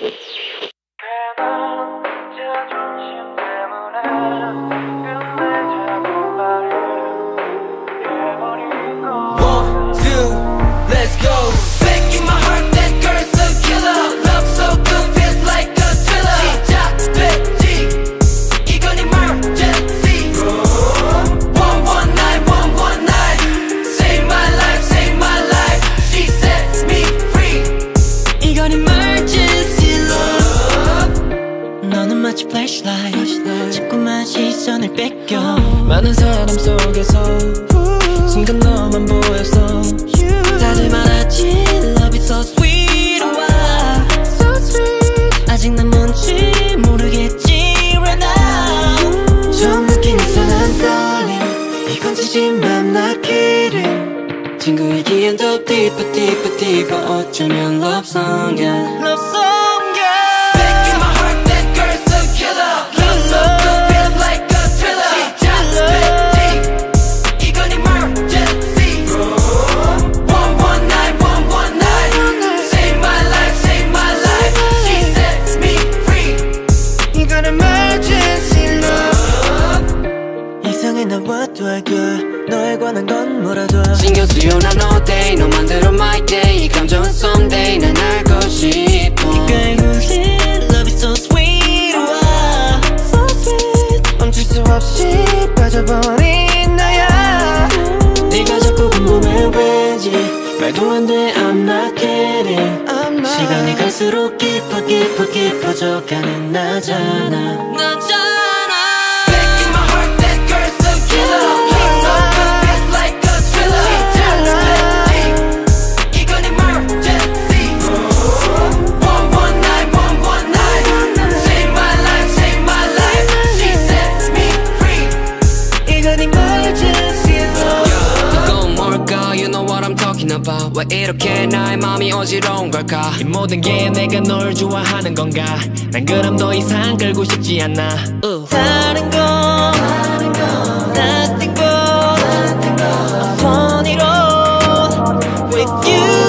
One, 마치 flashlight 자꾸만 시선을 뺏겨 많은 사람 속에서 순간 너만 보였어 다들 말하지 love is so sweet 와 so sweet 아직 난 뭔지 모르겠지 right now 처음 느낀 이상한 떨림 이건 진심만 나 kidding 친구이기엔 더 deeper deeper deeper 어쩌면 love song이야 love song do I do? 너에 관한 건 뭐라도 신경 쓰여 난 all day. 너만 들어 my day. 이 감정은 someday 난 알고 싶어 이가에 울린 love is so sweet. 와 so sweet. 멈출 수 없이 빠져버린 나야. 네가 자꾸 궁금해 왜지? 말도 안돼 I'm not kidding. 시간이 갈수록 깊어 깊어 깊어져 가는 나잖아 나잖아 막히나 봐왜 이렇게 나의 마음이 어지러운 걸까? 이 모든 게 내가 널 좋아하는 건가? 난 그럼 더 이상 끌고 싶지 않아 uh. 음. 다른 거 다른 거 nothing but a funny road with you.